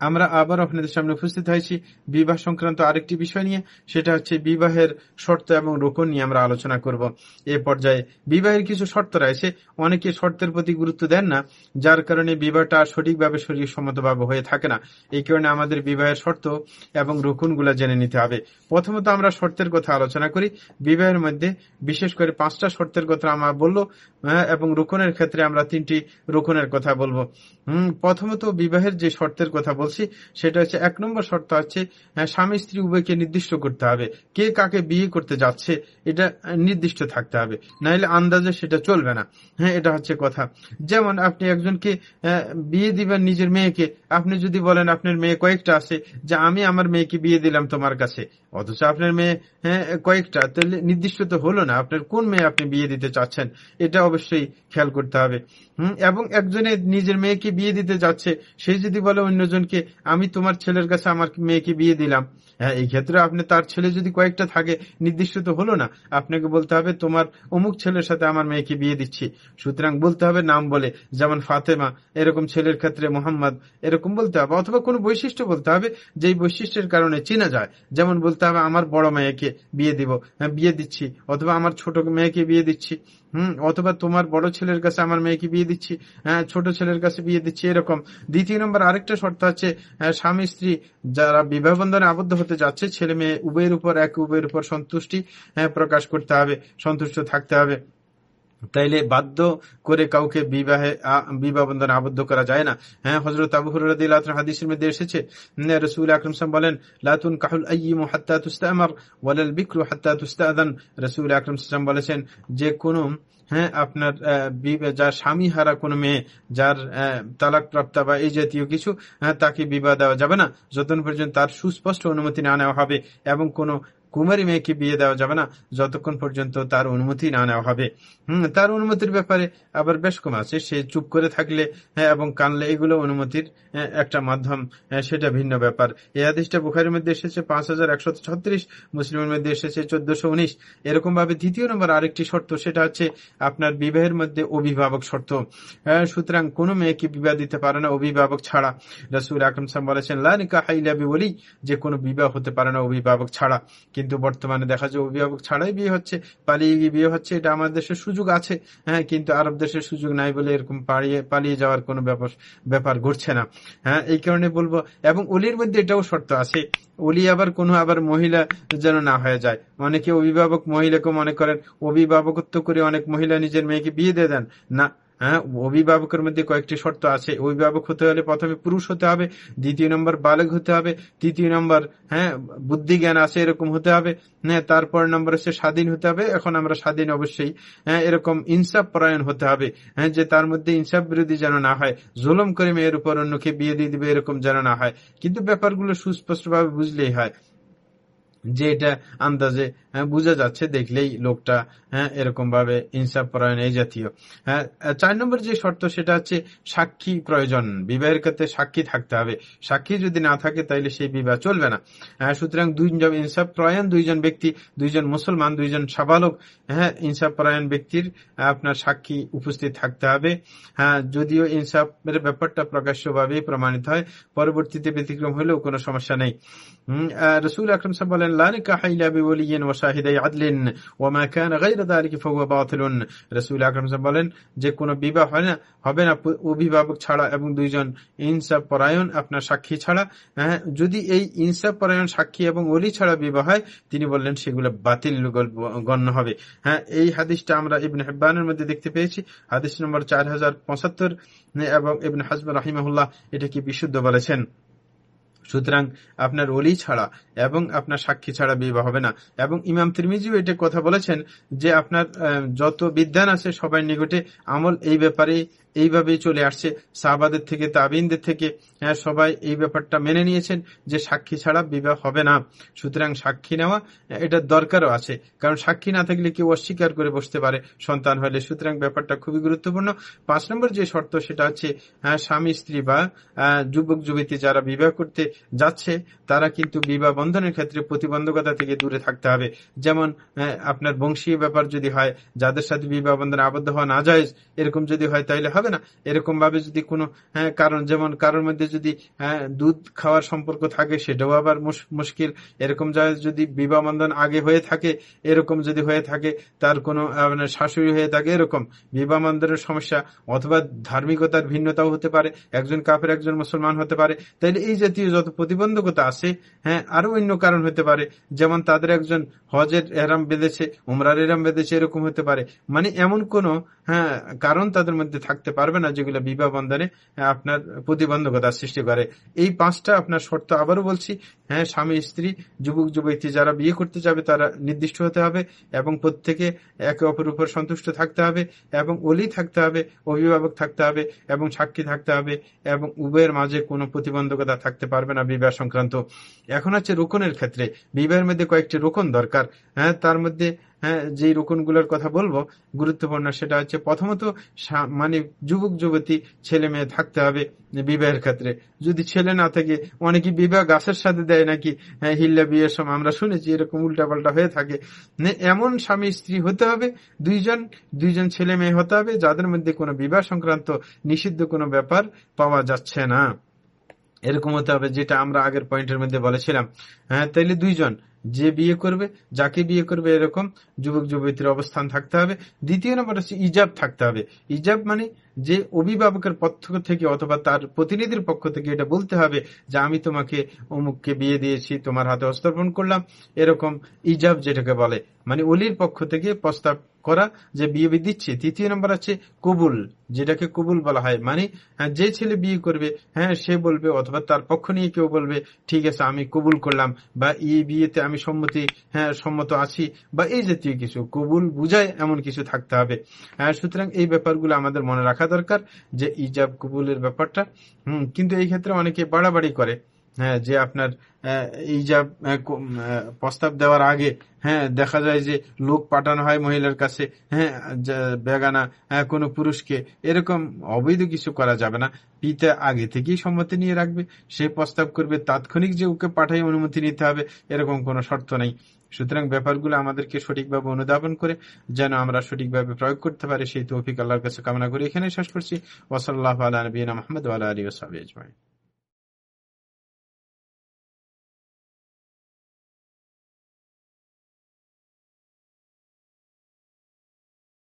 আমরা আবার আপনাদের সামনে উপস্থিত হয়েছি বিবাহ সংক্রান্ত আরেকটি বিষয় নিয়ে। সেটা হচ্ছে বিবাহের শর্ত এবং রোকন নিয়ে আমরা আলোচনা করব। এ পর্যায়ে বিবাহের কিছু শর্ত রয়েছে। অনেকে শর্তের প্রতি গুরুত্ব দেন না যার কারণে বিবাহটা সঠিকভাবে শরীর সম্মতভাবে হয়ে থাকে না। এই কারণে আমাদের বিবাহের শর্ত এবং রোকনগুলো জেনে নিতে হবে। প্রথমত আমরা শর্তের কথা আলোচনা করি। বিবাহের মধ্যে বিশেষ করে পাঁচটা শর্তের কথা আমরা বলল হ্যাঁ, এবং রোকনের ক্ষেত্রে আমরা তিনটি রোকনের কথা বলব। হম প্রথমত বিবাহের যে শর্তের কথা বলছি সেটা হচ্ছে এক নম্বর শর্ত হচ্ছে হ্যাঁ, স্বামী স্ত্রী উভয়কে নির্দিষ্ট করতে হবে। কে কাকে বিয়ে করতে যাচ্ছে এটা নির্দিষ্ট থাকতে হবে। নাহলে আন্দাজে সেটা চলবে না। হ্যাঁ এটা হচ্ছে কথা। যেমন আপনি একজনকে বিয়ে দিবেন নিজের মেয়েকে আপনি যদি বলেন আপনার মেয়ে কয়েকটা আছে যে আমি আমার মেয়েকে বিয়ে দিলাম তোমার কাছে অথচ আপনার মেয়ে হ্যাঁ কয়েকটা তাহলে নির্দিষ্ট তো হলো না আপনার কোন মেয়ে আপনি বিয়ে দিতে চাচ্ছেন এটা অবশ্যই খেয়াল করতে হবে। হম এবং একজনে নিজের মেয়েকে বিয়ে দিতে যাচ্ছে সে যদি বলে অন্যজনকে আমি তোমার ছেলের কাছে আমার মেয়েকে বিয়ে দিলাম। হ্যাঁ এই ক্ষেত্রে আপনি তার ছেলে যদি কয়েকটা থাকে, নির্দিষ্ট তো হলো না। আপনাকে বলতে হবে, তোমার অমুক ছেলের সাথে আমার মেয়েকে বিয়ে দিচ্ছি। সুতরাং বলতে হবে, নাম বলে, যেমন ফাতেমা, এরকম ছেলের ক্ষেত্রে মোহাম্মদ, এরকম বলতে হবে। অথবা কোনো বৈশিষ্ট্য বলতে হবে, যেই বৈশিষ্ট্যের কারণে চেনা যায়। যেমন বলতে হবে, আমার বড় মেয়েকে বিয়ে দিব হ্যাঁ বিয়ে দিচ্ছি। অথবা আমার ছোট মেয়েকে বিয়ে দিচ্ছি। হম অথবা তোমার বড় ছেলের কাছে আমার মেয়েকে বিয়ে দিচ্ছি হ্যাঁ ছোট ছেলের কাছে বিয়ে দিচ্ছি এরকম। দ্বিতীয় নম্বর আরেকটা শর্ত আছে স্বামী স্ত্রী যারা বিবাহ বন্ধনে আবদ্ধ হতে যাচ্ছে ছেলে মেয়ে উভয়ের উপর এক উভয়ের উপর সন্তুষ্টি হ্যাঁ, প্রকাশ করতে হবে সন্তুষ্ট থাকতে হবে। তাইলে বাধ্য করে কাউকে বিবাহে বিবাহ বন্ধনে আবদ্ধ করা যায় না। হ্যাঁ হজরত আবু হাদিসের মধ্যে এসেছে রসুল আকরম সাহেব বলেন লাতুন কাহুল আইম হাত্তা তুস্তামার, ওয়ালাল বিক্রু হাত্তা তুস্তাদান রসুল আকরম সাহেব বলেছেন, যে কোনো হ্যাঁ আপনার যার স্বামী হারা কোনো মেয়ে, যার তালাক প্রাপ্ত বা এই জাতীয় কিছু হ্যাঁ তাকে বিবাহ দেওয়া যাবে না। যতক্ষণ পর্যন্ত তার সুস্পষ্ট অনুমতি না নেওয়া হবে এবং কোনো কুমারী মেয়েকে বিয়ে দেওয়া যাবে না। যতক্ষণ পর্যন্ত তার অনুমতি না নেওয়া হবে। হম তার অনুমতির ব্যাপারে আবার বেশ কম আছে। সে চুপ করে থাকলে হ্যাঁ, এবং কানলে এগুলো অনুমতির হ্যাঁ, একটা মাধ্যম হ্যাঁ, সেটা ভিন্ন ব্যাপার। এই আদেশটা বুখারির মধ্যে এসেছে পাঁচ হাজার একশো ছত্রিশ মুসলিমের মধ্যে এসেছে চোদ্দশো উনিশ। এরকম ভাবে দ্বিতীয় নম্বর আরেকটি শর্ত সেটা হচ্ছে আপনার বিবাহের মধ্যে অভিভাবক শর্ত। সুতরাং কোনো মেয়েকে বিবাহ দিতে পারে না অভিভাবক ছাড়া। রসুল আকরম সাম বলেছেন লানিকা হাইলাবি বলি যে কোনো বিবাহ হতে পারে না অভিভাবক ছাড়া। কিন্তু বর্তমানে দেখা যায় অভিভাবক ছাড়াই বিয়ে হচ্ছে, পালিয়ে গিয়ে বিয়ে হচ্ছে, এটা আমাদের দেশের সুযোগ আছে। হ্যাঁ কিন্তু আরব দেশের সুযোগ নাই বলে এরকম পালিয়ে পালিয়ে যাওয়ার কোনো ব্যাপার ব্যাপার ঘটছে না। হ্যাঁ এই কারণে বলব, এবং অলির মধ্যে এটাও শর্ত আছে। অলি আবার কোনো আবার মহিলা যেন না হয়ে যায়। অনেকে অভিভাবক মহিলাকে মনে করেন, অভিভাবকত্ব করে অনেক মহিলা নিজের মেয়েকে বিয়ে দিয়ে দেন। না হ্যাঁ অভিভাবকের মধ্যে কয়েকটি শর্ত আছে। অভিভাবক হতে হলে প্রথমে পুরুষ হতে হবে, দ্বিতীয় নম্বর বালক হতে হবে, তৃতীয় নম্বর হ্যাঁ বুদ্ধি জ্ঞান আছে, এরকম হতে হবে হ্যাঁ তারপর নম্বর হচ্ছে স্বাধীন হতে হবে, এখন আমরা স্বাধীন অবশ্যই হ্যাঁ এরকম ইনসাফ পরায়ণ হতে হবে হ্যাঁ যে তার মধ্যে ইনসাফ বিরোধী যেন না হয়, জুলম করে মেয়ের উপর অন্যকে বিয়ে দিয়ে দিবে, এরকম যেন না হয়। কিন্তু ব্যাপারগুলো সুস্পষ্টভাবে বুঝলেই হয়। যে এটা আন্দাজে হ্যাঁ, বোঝা যাচ্ছে দেখলেই লোকটা হ্যাঁ এরকম ভাবে ইনসাফ পরায়ণ এই জাতীয়। হ্যাঁ চার নম্বর যে শর্ত সেটা হচ্ছে সাক্ষী প্রয়োজন। বিবাহের ক্ষেত্রে সাক্ষী থাকতে হবে। সাক্ষী যদি না থাকে তাহলে সেই বিবাহ চলবে না। হ্যাঁ সুতরাং দুইজন ইনসাফ পরায়ণ দুইজন ব্যক্তি দুইজন মুসলমান দুইজন সাবালক হ্যাঁ ইনসাফ পরায়ণ ব্যক্তির আপনার সাক্ষী উপস্থিত থাকতে হবে। হ্যাঁ যদিও ইনসাফের ব্যাপারটা প্রকাশ্যভাবে প্রমাণিত হয় পরবর্তীতে ব্যতিক্রম হলেও কোনো সমস্যা নেই। রসুল আকরম সাহেব বলেন লানিকা হাইলা বিওলিয়ন ওয়াশাহিদাই আদলিন ওয়ামা কান গায়রা যালিকা ফাহুয়া বাতিলুন রাসূল আকরাম বলেন যে কোনো বিবাহ হয় না, হবে না অভিভাবক ছাড়া এবং দুইজন ইনসাফ পরায়ণ আপনার সাক্ষী ছাড়া। হ্যাঁ যদি এই ইনসাফ পরায়ণ সাক্ষী এবং অলি ছাড়া বিবাহ হয়, তিনি বললেন সেগুলো বাতিল গণ্য হবে। হ্যাঁ এই হাদিসটা আমরা ইবনে হেব্বানের মধ্যে দেখতে পেয়েছি। হাদিস নম্বর চার হাজার পঁচাত্তর, এবং ইবনে হাজম রাহিমাহুল্লাহ এটাকে বিশুদ্ধ বলেছেন। সুতরাং আপনার অলি ছাড়া এবং আপনার সাক্ষী ছাড়া বিবাহ হবে না। এবং ইমাম তিরমিজিও এটা কথা বলেছেন যে আপনার যত বিদ্যান আছে সবাই নিকটে আমল এই ব্যাপারে এইভাবেই চলে আসছে। সাহাবাদের থেকে তাবিনদের থেকে হ্যাঁ সবাই এই ব্যাপারটা মেনে নিয়েছেন যে সাক্ষী ছাড়া বিবাহ হবে না। সুতরাং সাক্ষী নেওয়া এটা দরকারও আছে। কারণ সাক্ষী না থাকলে কেউ অস্বীকার করে বসতে পারে সন্তান হলে। সুতরাং ব্যাপারটা খুবই গুরুত্বপূর্ণ। পাঁচ নম্বর যে শর্ত সেটা হচ্ছে হ্যাঁ, স্বামী স্ত্রী বা যুবক যুবতী যারা বিবাহ করতে যাচ্ছে তারা কিন্তু বিবাহ বন্ধনের ক্ষেত্রে প্রতিবন্ধকতা থেকে দূরে থাকতে হবে। যেমন আপনার বংশীয় ব্যাপার যদি হয় যাদের সাথে বিবাহ বন্ধনে আবদ্ধ হওয়া না যায় এরকম যদি হয় তাহলে হবে না? এরকম ভাবে যদি কোনো হ্যাঁ, কারণ যেমন কারোর মধ্যে যদি হ্যাঁ, দুধ খাওয়ার সম্পর্ক থাকে সেটাও আবার মুশকিল। এরকম যদি বিবাহ বন্ধন আগে হয়ে থাকে এরকম যদি হয়ে থাকে তার কোনো শাশুড়ি হয়ে থাকে এরকম। বিবাহ বন্ধনের সমস্যা অথবা ধার্মিকতার ভিন্নতাও হতে পারে একজন কাপের একজন মুসলমান হতে পারে। তাইলে এই জাতীয় যত প্রতিবন্ধকতা আছে হ্যাঁ আরও অন্য কারণ হতে পারে। যেমন তাদের একজন হজের এরাম বেঁধেছে উমরার এরাম বেঁধেছে এরকম হতে পারে। মানে এমন কোন হ্যাঁ কারণ তাদের মধ্যে থাকতে পারবে না যেগুলো বিবাহ বন্ধনে আপনার প্রতিবন্ধকতা সৃষ্টি করে। এই পাঁচটা আপনার শর্ত আবারও বলছি হ্যাঁ স্বামী, স্ত্রী, যুবক, যুবতী যারা বিয়ে করতে যাবে তারা নির্দিষ্ট হতে হবে এবং প্রত্যেকে একে অপর উপর সন্তুষ্ট থাকতে হবে এবং অলি থাকতে হবে, অভিভাবক থাকতে হবে এবং সাক্ষী থাকতে হবে এবং উভয়ের মাঝে কোনো প্রতিবন্ধকতা থাকতে পারবে না বিবাহ সংক্রান্ত। এখন হচ্ছে রোকনের ক্ষেত্রে বিবাহের মধ্যে কয়েকটি রোকন দরকার হ্যাঁ তার মধ্যে হ্যাঁ যে রোকনগুলোর কথা বলব, গুরুত্বপূর্ণ সেটা হচ্ছে প্রথমত মানে যুবক, যুবতী, ছেলে মেয়ে থাকতে হবে বিবাহের ক্ষেত্রে। যদি ছেলে না থাকে, অনেকে বিবাহ গাছের সাথে দেয় নাকি হ্যাঁ হিল্লা বিয়ের সময় আমরা শুনেছি এরকম উল্টাপাল্টা হয়ে থাকে। এমন স্বামী স্ত্রী হতে হবে, দুইজন দুইজন ছেলে মেয়ে হতে হবে, যাদের মধ্যে কোনো বিবাহ সংক্রান্ত নিষিদ্ধ কোনো ব্যাপার পাওয়া যাচ্ছে না। এরকম হতে হবে, যেটা আমরা আগের পয়েন্টের মধ্যে বলেছিলাম। হ্যাঁ তাইলে দুইজন। যে বিয়ে করবে, যাকে বিয়ে করবে এরকম যুবক যুবতীর অবস্থান থাকতে হবে। দ্বিতীয় নম্বর হচ্ছে ইজাব থাকতে হবে। ইজাব মানে যে অভিভাবকের পক্ষ থেকে অথবা তার প্রতিনিধির পক্ষ থেকে এটা বলতে হবে যে, আমি তোমাকে অমুককে বিয়ে দিয়েছি, তোমার হাতে হস্তর্পণ করলাম। এরকম ইজাব যেটাকে বলে। মানে অলির পক্ষ থেকে প্রস্তাব করা যে বিয়ে দিচ্ছে তৃতীয় নম্বর আছে কবুল যেটাকে কবুল বলা হয়। মানে হ্যাঁ, যে ছেলে বিয়ে করবে হ্যাঁ সে বলবে অথবা তার পক্ষ নিয়ে কেউ বলবে ঠিক আছে আমি কবুল করলাম। বা এই বিয়েতে আমি সম্মতি হ্যাঁ সম্মত আছি। বা এই জাতীয় কিছু। কবুল বুঝায় এমন কিছু থাকতে হবে। হ্যাঁ সুতরাং এই ব্যাপারগুলো আমাদের মনে রাখা দরকার যে ইজাব কবুলের ব্যাপারটা হম কিন্তু এই ক্ষেত্রে অনেকে বাড়াবাড়ি করে। হ্যাঁ যে আপনার এই যা প্রস্তাব দেওয়ার আগে হ্যাঁ দেখা যায় যে লোক পাঠানো হয় মহিলার কাছে হ্যাঁ বেগানা কোনো পুরুষকে, এরকম অবৈধ কিছু করা যাবে না। পিতা আগে থেকেই সম্মতি নিয়ে রাখবে, সে প্রস্তাব করবে, তাৎক্ষণিক যে ওকে পাঠাই অনুমতি নিতে হবে, এরকম কোনো শর্ত নেই। সুতরাং ব্যাপারগুলো আমাদেরকে সঠিকভাবে অনুধাবন করে, যেন আমরা সঠিকভাবে প্রয়োগ করতে পারি, সেই তৌফিক আল্লাহর কাছে কামনা করি এখানে শেষ করছি। ওসল্লাহ আলী মোহাম্মদ আলী ওসাবি